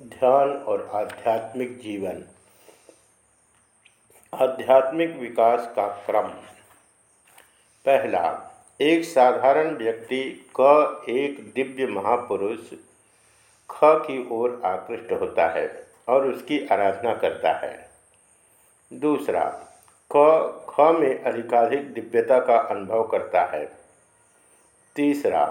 ध्यान और आध्यात्मिक जीवन। आध्यात्मिक विकास का क्रम। पहला, एक साधारण व्यक्ति क एक दिव्य महापुरुष ख की ओर आकृष्ट होता है और उसकी आराधना करता है। दूसरा, क, ख में अधिकाधिक दिव्यता का अनुभव करता है। तीसरा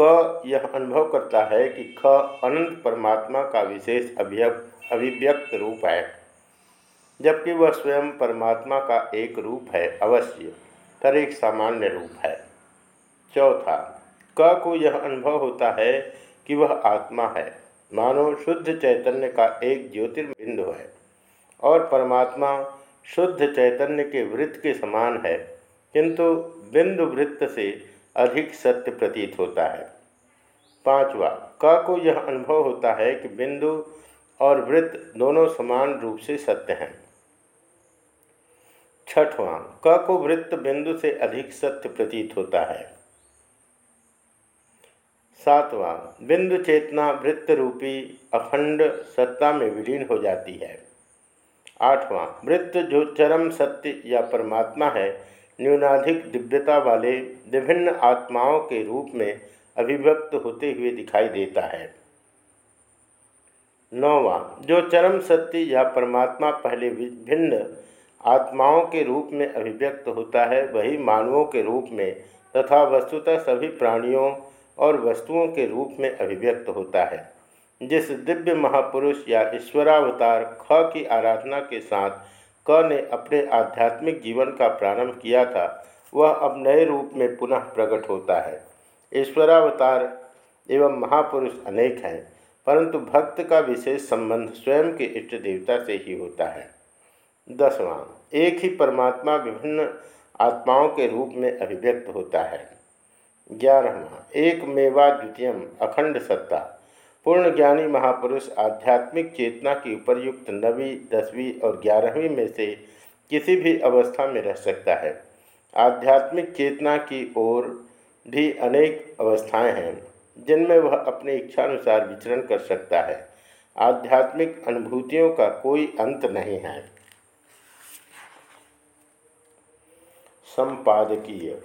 क यह अनुभव करता है कि ख अनंत परमात्मा का विशेष अभिव्यक्त रूप है, जबकि वह स्वयं परमात्मा का एक रूप है, अवश्य पर एक सामान्य रूप है। चौथा, क को यह अनुभव होता है कि वह आत्मा है। मानो शुद्ध चैतन्य का एक ज्योतिर्बिंदु है, और परमात्मा शुद्ध चैतन्य के वृत्त के समान है, किंतु बिंदु वृत्त से अधिक सत्य प्रतीत होता है। पांचवा, क को यह अनुभव होता है कि बिंदु और वृत्त दोनों समान रूप से सत्य हैं? छठवां, क को वृत्त बिंदु से अधिक सत्य प्रतीत होता है? सातवां, बिंदु चेतना वृत्त रूपी अखंड सत्ता में विलीन हो जाती है। आठवां, वृत्त जो चरम सत्य या परमात्मा है न्यूनाधिक दिव्यता वाले विभिन्न आत्माओं के रूप में अभिव्यक्त होते हुए दिखाई देता है। नौवा, जो चरम सत्य या परमात्मा पहले विभिन्न आत्माओं के रूप में अभिव्यक्त होता है, वही मानवों के रूप में तथा वस्तुतः सभी प्राणियों और वस्तुओं के रूप में अभिव्यक्त होता है। जिस दिव्य महापुरुष या ईश्वरावतार ख की आराधना के साथ क ने अपने आध्यात्मिक जीवन का प्रारंभ किया था, वह अब नए रूप में पुनः प्रकट होता है। ईश्वरावतार एवं महापुरुष अनेक हैं, परंतु भक्त का विशेष संबंध स्वयं के इष्ट देवता से ही होता है। दसवां, एक ही परमात्मा विभिन्न आत्माओं के रूप में अभिव्यक्त होता है। ग्यारहवा, एक मेवा द्वितीयम अखंड सत्ता। पूर्ण ज्ञानी महापुरुष आध्यात्मिक चेतना की उपरयुक्त नवी, दसवीं और ग्यारहवीं में से किसी भी अवस्था में रह सकता है। आध्यात्मिक चेतना की ओर भी अनेक अवस्थाएँ हैं, जिनमें वह अपनी इच्छानुसार विचरण कर सकता है। आध्यात्मिक अनुभूतियों का कोई अंत नहीं है। संपादकीय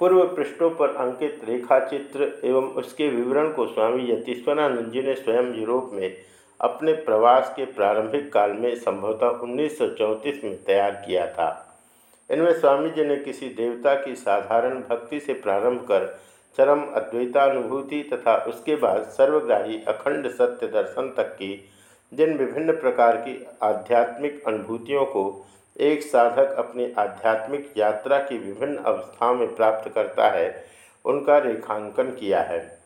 पूर्व पृष्ठों पर अंकित रेखाचित्र एवं उसके विवरण को स्वामी यतीश्वरानंद जी ने स्वयं यूरोप में अपने प्रवास के प्रारंभिक काल में संभवतः 1934 में तैयार किया था। इनमें स्वामी जी ने किसी देवता की साधारण भक्ति से प्रारंभ कर चरम अद्वैतानुभूति तथा उसके बाद सर्वग्राही अखंड सत्य दर्शन तक की जिन विभिन्न प्रकार की आध्यात्मिक अनुभूतियों को एक साधक अपनी आध्यात्मिक यात्रा की विभिन्न अवस्थाओं में प्राप्त करता है, उनका रेखांकन किया है।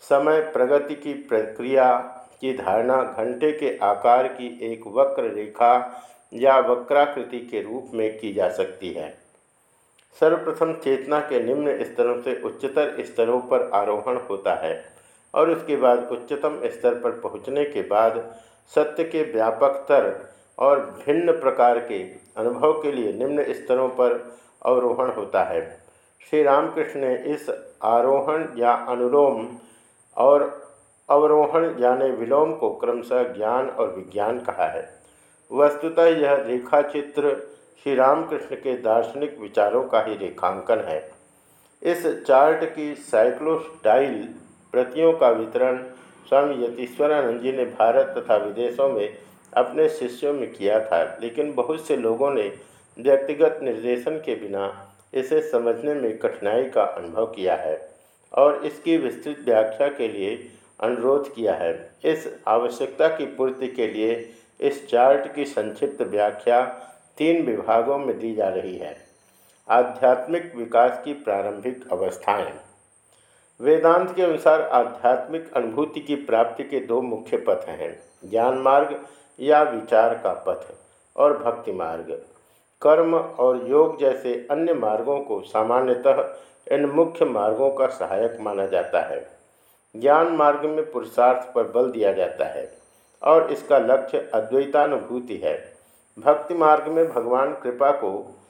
समय, प्रगति की प्रक्रिया की धारणा, घंटे के आकार की एक वक्र रेखा या वक्राकृति के रूप में की जा सकती है। सर्वप्रथम चेतना के निम्न स्तरों से उच्चतर स्तरों पर आरोहण होता है और उसके बाद उच्चतम स्तर पर पहुँचने के बाद सत्य के व्यापकतर और भिन्न प्रकार के अनुभव के लिए निम्न स्तरों पर अवरोहण होता है। श्री रामकृष्ण ने इस आरोहण या अनुलोम और अवरोहण यानी विलोम को क्रमशः ज्ञान और विज्ञान कहा है। वस्तुतः यह रेखा चित्र श्री रामकृष्ण के दार्शनिक विचारों का ही रेखांकन है। इस चार्ट की साइक्लोस्टाइल प्रतियों का वितरण स्वामी यतीश्वरानंद जी ने भारत तथा विदेशों में अपने शिष्यों में किया था, लेकिन बहुत से लोगों ने व्यक्तिगत निर्देशन के बिना इसे समझने में कठिनाई का अनुभव किया है और इसकी विस्तृत व्याख्या के लिए अनुरोध किया है। इस आवश्यकता की पूर्ति के लिए इस चार्ट की संक्षिप्त व्याख्या तीन विभागों में दी जा रही है। आध्यात्मिक विकास की प्रारंभिक अवस्थाएँ। वेदांत के अनुसार आध्यात्मिक अनुभूति की प्राप्ति के दो मुख्य पथ हैं। ज्ञान मार्ग या विचार का पथ और भक्ति मार्ग। कर्म और योग जैसे अन्य मार्गों को सामान्यतः इन मुख्य मार्गों का सहायक माना जाता है। ज्ञान मार्ग में पुरुषार्थ पर बल दिया जाता है, और इसका लक्ष्य अद्वैतानुभूति है। भक्ति मार्ग में भगवान कृपा को,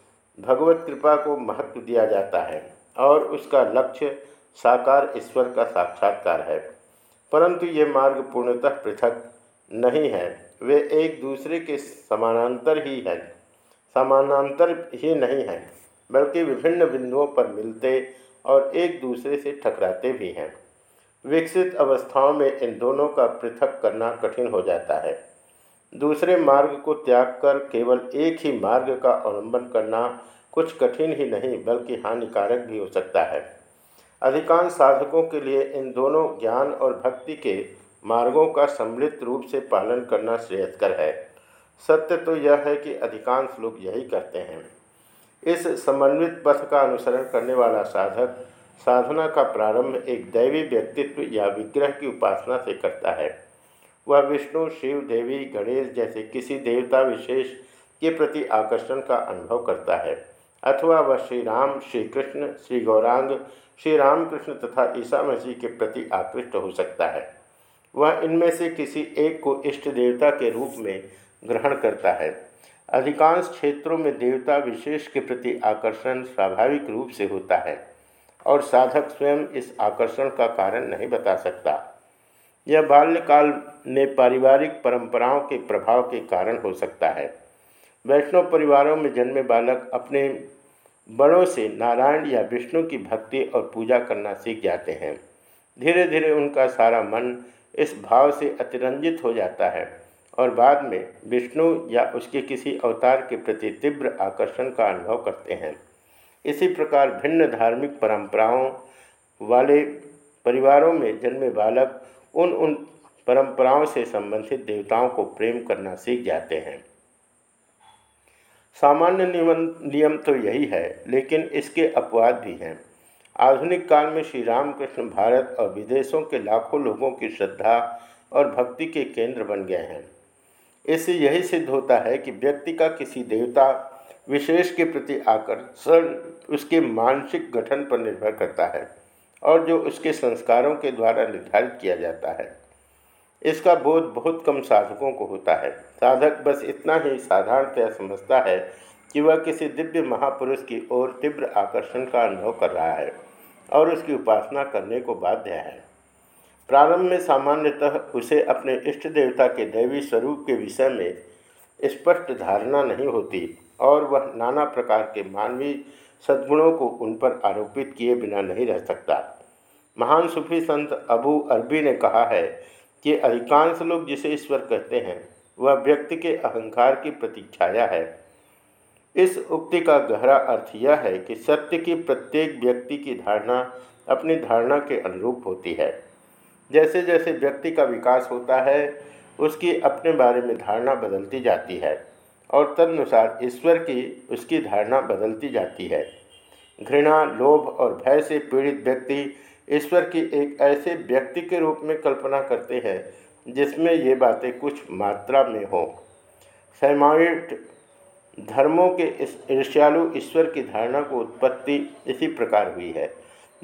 भगवत कृपा को महत्व दिया जाता है, और उसका लक्ष्य साकार ईश्वर का साक्षात्कार है। परंतु ये मार्ग पूर्णतः पृथक नहीं है। वे एक दूसरे के समानांतर ही हैं। समानांतर ही नहीं हैं, बल्कि विभिन्न बिंदुओं पर मिलते और एक दूसरे से टकराते भी हैं। विकसित अवस्थाओं में इन दोनों का पृथक करना कठिन हो जाता है। दूसरे मार्ग को त्याग कर केवल एक ही मार्ग का अवलंबन करना कुछ कठिन ही नहीं, बल्कि हानिकारक भी हो सकता है। अधिकांश साधकों के लिए इन दोनों ज्ञान और भक्ति के मार्गों का सम्मिलित रूप से पालन करना श्रेयस्कर है। सत्य तो यह है कि अधिकांश लोग यही करते हैं। इस समन्वित पथ का अनुसरण करने वाला साधक साधना का प्रारंभ एक दैवी व्यक्तित्व या विग्रह की उपासना से करता है। वह विष्णु, शिव, देवी, गणेश जैसे किसी देवता विशेष के प्रति आकर्षण का अनुभव करता है। अथवा वह श्री राम श्री कृष्ण श्री गौरांग श्री रामकृष्ण तथा ईसा मसीह के प्रति आकृष्ट हो सकता है। वह इनमें से किसी एक को इष्ट देवता के रूप में ग्रहण करता है। अधिकांश क्षेत्रों में देवता विशेष के प्रति आकर्षण स्वाभाविक रूप से होता है, और साधक स्वयं इस आकर्षण का कारण नहीं बता सकता। यह बाल्यकाल में पारिवारिक परंपराओं के प्रभाव के कारण हो सकता है। वैष्णव परिवारों में जन्मे बालक अपने बड़ों से नारायण या विष्णु की भक्ति और पूजा करना सीख जाते हैं। धीरे धीरे उनका सारा मन इस भाव से अतिरंजित हो जाता है और बाद में विष्णु या उसके किसी अवतार के प्रति तीव्र आकर्षण का अनुभव करते हैं। इसी प्रकार भिन्न धार्मिक परंपराओं वाले परिवारों में जन्मे बालक उन उन परंपराओं से संबंधित देवताओं को प्रेम करना सीख जाते हैं। सामान्य नियम तो यही है, लेकिन इसके अपवाद भी हैं। आधुनिक काल में श्री रामकृष्ण भारत और विदेशों के लाखों लोगों की श्रद्धा और भक्ति के केंद्र बन गए हैं। इससे यही सिद्ध होता है कि व्यक्ति का किसी देवता विशेष के प्रति आकर्षण उसके मानसिक गठन पर निर्भर करता है और जो उसके संस्कारों के द्वारा निर्धारित किया जाता है। इसका बोध बहुत कम साधकों को होता है। साधक बस इतना ही साधारणतया समझता है कि वह किसी दिव्य महापुरुष की ओर तीव्र आकर्षण का अनुभव कर रहा है और उसकी उपासना करने को बाध्य है। प्रारंभ में सामान्यतः उसे अपने इष्ट देवता के दैवी स्वरूप के विषय में स्पष्ट धारणा नहीं होती और वह नाना प्रकार के मानवीय सद्गुणों को उन पर आरोपित किए बिना नहीं रह सकता। महान सूफी संत अबू अरबी ने कहा है कि अधिकांश लोग जिसे ईश्वर कहते हैं, वह व्यक्ति के अहंकार की प्रतीक्षाया है। इस उक्ति का गहरा अर्थ यह है कि सत्य की प्रत्येक व्यक्ति की धारणा अपनी धारणा के अनुरूप होती है। जैसे जैसे व्यक्ति का विकास होता है, उसकी अपने बारे में धारणा बदलती जाती है और तदनुसार ईश्वर की उसकी धारणा बदलती जाती है। घृणा, लोभ और भय से पीड़ित व्यक्ति ईश्वर की एक ऐसे व्यक्ति के रूप में कल्पना करते हैं जिसमें ये बातें कुछ मात्रा में हों। सैमाइट धर्मों के इस ईर्ष्यालु ईश्वर की धारणा को उत्पत्ति इसी प्रकार हुई है।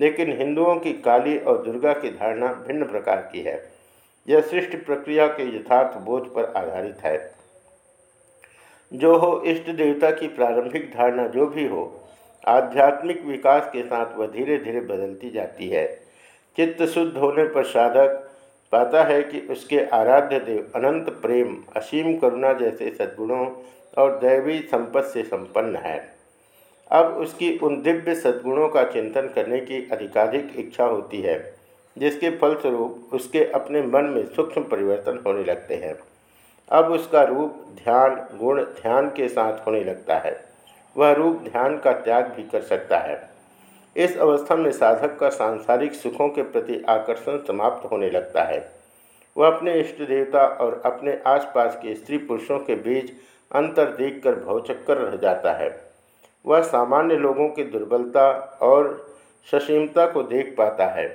लेकिन हिंदुओं की काली और दुर्गा की धारणा भिन्न प्रकार की है। यह सृष्टि प्रक्रिया के यथार्थ बोझ पर आधारित है। जो हो इष्ट देवता की प्रारंभिक धारणा जो भी हो, आध्यात्मिक विकास के साथ वह धीरे धीरे बदलती जाती है। चित्त शुद्ध होने पर साधक पाता है कि उसके आराध्य देव अनंत प्रेम, असीम करुणा जैसे सद्गुणों और दैवी संपत्ति से संपन्न है। अब उसकी उन दिव्य सद्गुणों का चिंतन करने की अधिकाधिक इच्छा होती है, जिसके फलस्वरूप उसके अपने मन में सूक्ष्म परिवर्तन होने लगते हैं। अब उसका रूप ध्यान, गुण ध्यान के साथ होने लगता है। वह रूप ध्यान का त्याग भी कर सकता है। इस अवस्था में साधक का सांसारिक सुखों के प्रति आकर्षण समाप्त होने लगता है। वह अपने इष्ट देवता और अपने आसपास के स्त्री पुरुषों के बीच अंतर देखकर भवचक्कर रह जाता है। वह सामान्य लोगों की दुर्बलता और ससीमता को देख पाता है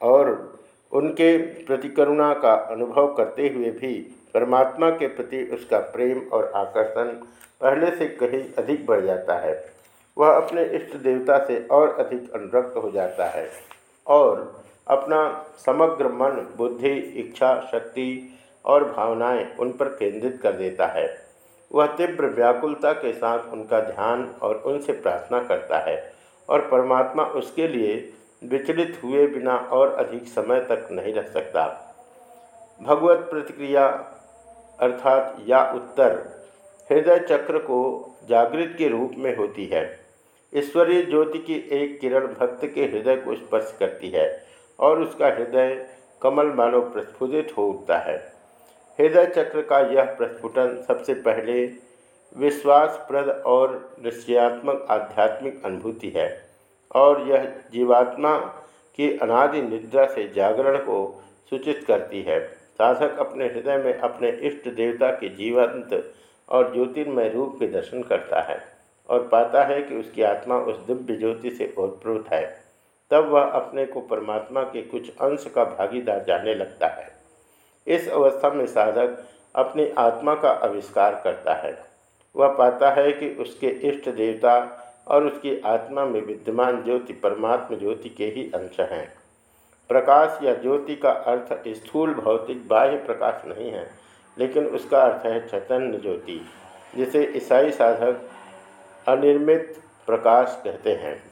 और उनके प्रतिकरुणा का अनुभव करते हुए भी परमात्मा के प्रति उसका प्रेम और आकर्षण पहले से कहीं अधिक बढ़ जाता है। वह अपने इष्ट देवता से और अधिक अनुरक्त हो जाता है और अपना समग्र मन, बुद्धि, इच्छा, शक्ति और भावनाएँ उन पर केंद्रित कर देता है। वह तीव्र व्याकुलता के साथ उनका ध्यान और उनसे प्रार्थना करता है और परमात्मा उसके लिए विचलित हुए बिना और अधिक समय तक नहीं रह सकता। भगवत प्रतिक्रिया अर्थात या उत्तर हृदय चक्र को जागृत के रूप में होती है। ईश्वरीय ज्योति की एक किरण भक्त के हृदय को स्पर्श करती है और उसका हृदय कमल मानव प्रस्फुटित हो उठता है। हृदय चक्र का यह प्रस्फुटन सबसे पहले विश्वासप्रद और निश्चयात्मक आध्यात्मिक अनुभूति है और यह जीवात्मा की अनादि निद्रा से जागरण को सूचित करती है। साधक अपने हृदय में अपने इष्ट देवता के जीवंत और ज्योतिर्मय रूप के दर्शन करता है और पाता है कि उसकी आत्मा उस दिव्य ज्योति से ओतप्रोत है। तब वह अपने को परमात्मा के कुछ अंश का भागीदार जानने लगता है। इस अवस्था में साधक अपनी आत्मा का आविष्कार करता है। वह पाता है कि उसके इष्ट देवता और उसकी आत्मा में विद्यमान ज्योति परमात्मा ज्योति के ही अंश हैं। प्रकाश या ज्योति का अर्थ स्थूल भौतिक बाह्य प्रकाश नहीं है, लेकिन उसका अर्थ है चैतन्य ज्योति, जिसे ईसाई साधक अनिर्मित प्रकाश कहते हैं।